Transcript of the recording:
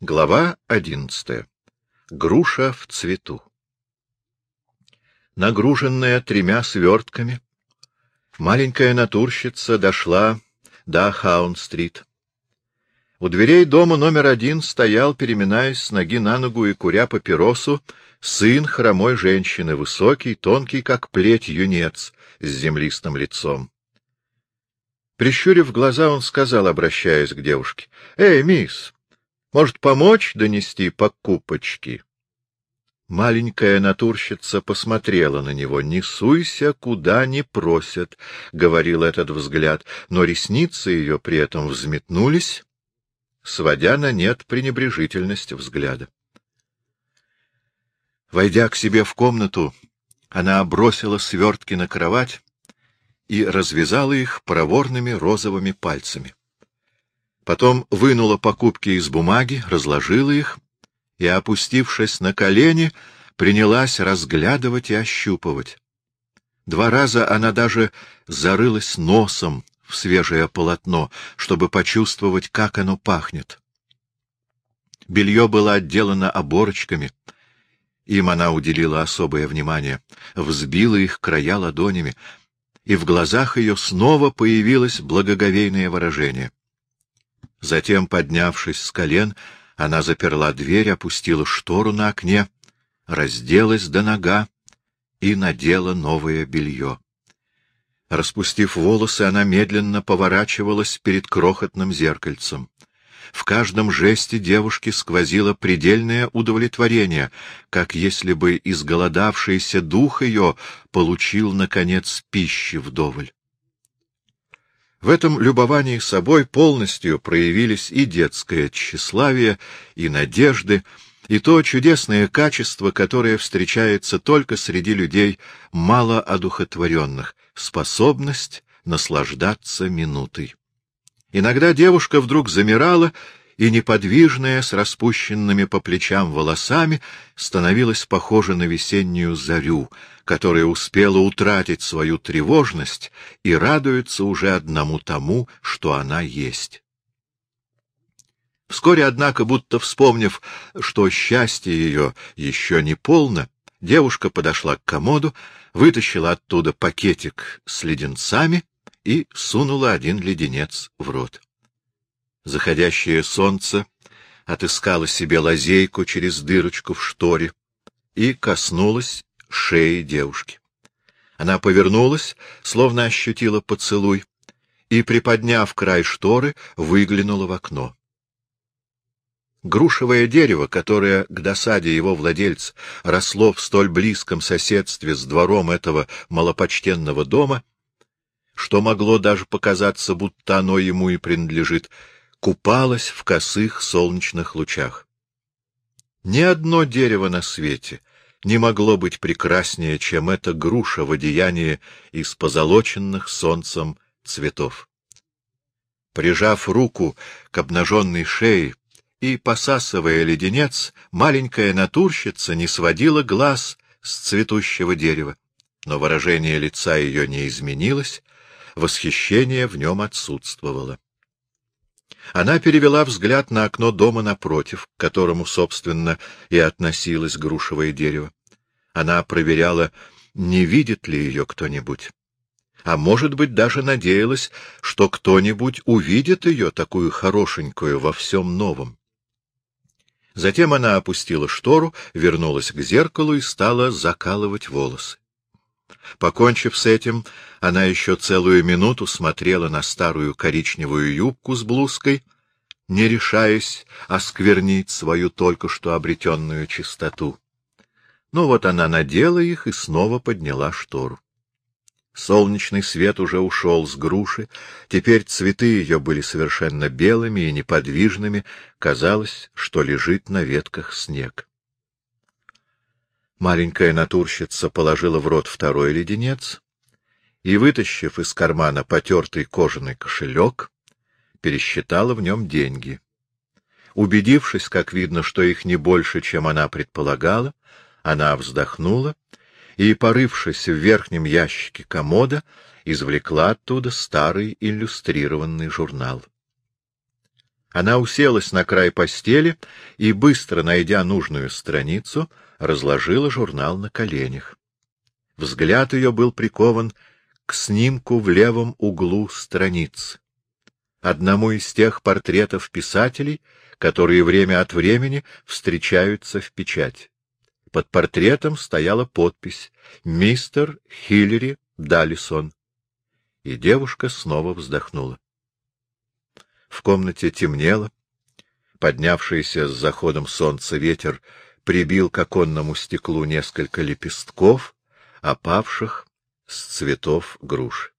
Глава одиннадцатая. Груша в цвету. Нагруженная тремя свертками, маленькая натурщица дошла до Хаун-стрит. У дверей дома номер один стоял, переминаясь с ноги на ногу и куря папиросу, сын хромой женщины, высокий, тонкий, как плеть юнец, с землистым лицом. Прищурив глаза, он сказал, обращаясь к девушке, — Эй, мисс, может, помочь донести покупочки? Маленькая натурщица посмотрела на него. — Не суйся, куда не просят, — говорил этот взгляд, но ресницы ее при этом взметнулись, сводя на нет пренебрежительность взгляда. Войдя к себе в комнату, она бросила свертки на кровать и развязала их проворными розовыми пальцами. Потом вынула покупки из бумаги, разложила их и, опустившись на колени, принялась разглядывать и ощупывать. Два раза она даже зарылась носом в свежее полотно, чтобы почувствовать, как оно пахнет. Белье было отделано оборочками. Им она уделила особое внимание, взбила их края ладонями, и в глазах ее снова появилось благоговейное выражение. Затем, поднявшись с колен, она заперла дверь, опустила штору на окне, разделась до нога и надела новое белье. Распустив волосы, она медленно поворачивалась перед крохотным зеркальцем. В каждом жесте девушки сквозило предельное удовлетворение, как если бы изголодавшийся дух ее получил, наконец, пищи вдоволь. В этом любовании собой полностью проявились и детское тщеславие, и надежды, и то чудесное качество, которое встречается только среди людей мало одухотворенных — способность наслаждаться минутой. Иногда девушка вдруг замирала и, неподвижная, с распущенными по плечам волосами, становилась похожа на весеннюю зарю, которая успела утратить свою тревожность и радуется уже одному тому, что она есть. Вскоре, однако, будто вспомнив, что счастье ее еще не полно, девушка подошла к комоду, вытащила оттуда пакетик с леденцами и сунула один леденец в рот. Заходящее солнце отыскало себе лазейку через дырочку в шторе и коснулось шеи девушки. Она повернулась, словно ощутила поцелуй, и, приподняв край шторы, выглянула в окно. Грушевое дерево, которое к досаде его владельца росло в столь близком соседстве с двором этого малопочтенного дома, что могло даже показаться, будто оно ему и принадлежит, купалось в косых солнечных лучах. Ни одно дерево на свете не могло быть прекраснее, чем эта груша в одеянии из позолоченных солнцем цветов. Прижав руку к обнаженной шее и посасывая леденец, маленькая натурщица не сводила глаз с цветущего дерева, но выражение лица ее не изменилось, восхищение в нем отсутствовало. Она перевела взгляд на окно дома напротив, к которому, собственно, и относилось грушевое дерево. Она проверяла, не видит ли ее кто-нибудь. А может быть, даже надеялась, что кто-нибудь увидит ее, такую хорошенькую, во всем новом. Затем она опустила штору, вернулась к зеркалу и стала закалывать волосы. Покончив с этим, она еще целую минуту смотрела на старую коричневую юбку с блузкой, не решаясь осквернить свою только что обретенную чистоту. Но вот она надела их и снова подняла штору. Солнечный свет уже ушел с груши, теперь цветы ее были совершенно белыми и неподвижными, казалось, что лежит на ветках снег. Маленькая натурщица положила в рот второй леденец и, вытащив из кармана потертый кожаный кошелек, пересчитала в нем деньги. Убедившись, как видно, что их не больше, чем она предполагала, она вздохнула и, порывшись в верхнем ящике комода, извлекла оттуда старый иллюстрированный журнал. Она уселась на край постели и, быстро найдя нужную страницу, разложила журнал на коленях. Взгляд ее был прикован к снимку в левом углу страниц. Одному из тех портретов писателей, которые время от времени встречаются в печать. Под портретом стояла подпись «Мистер Хиллери Даллисон». И девушка снова вздохнула. В комнате темнело. Поднявшийся с заходом солнца ветер прибил к оконному стеклу несколько лепестков, опавших с цветов груш.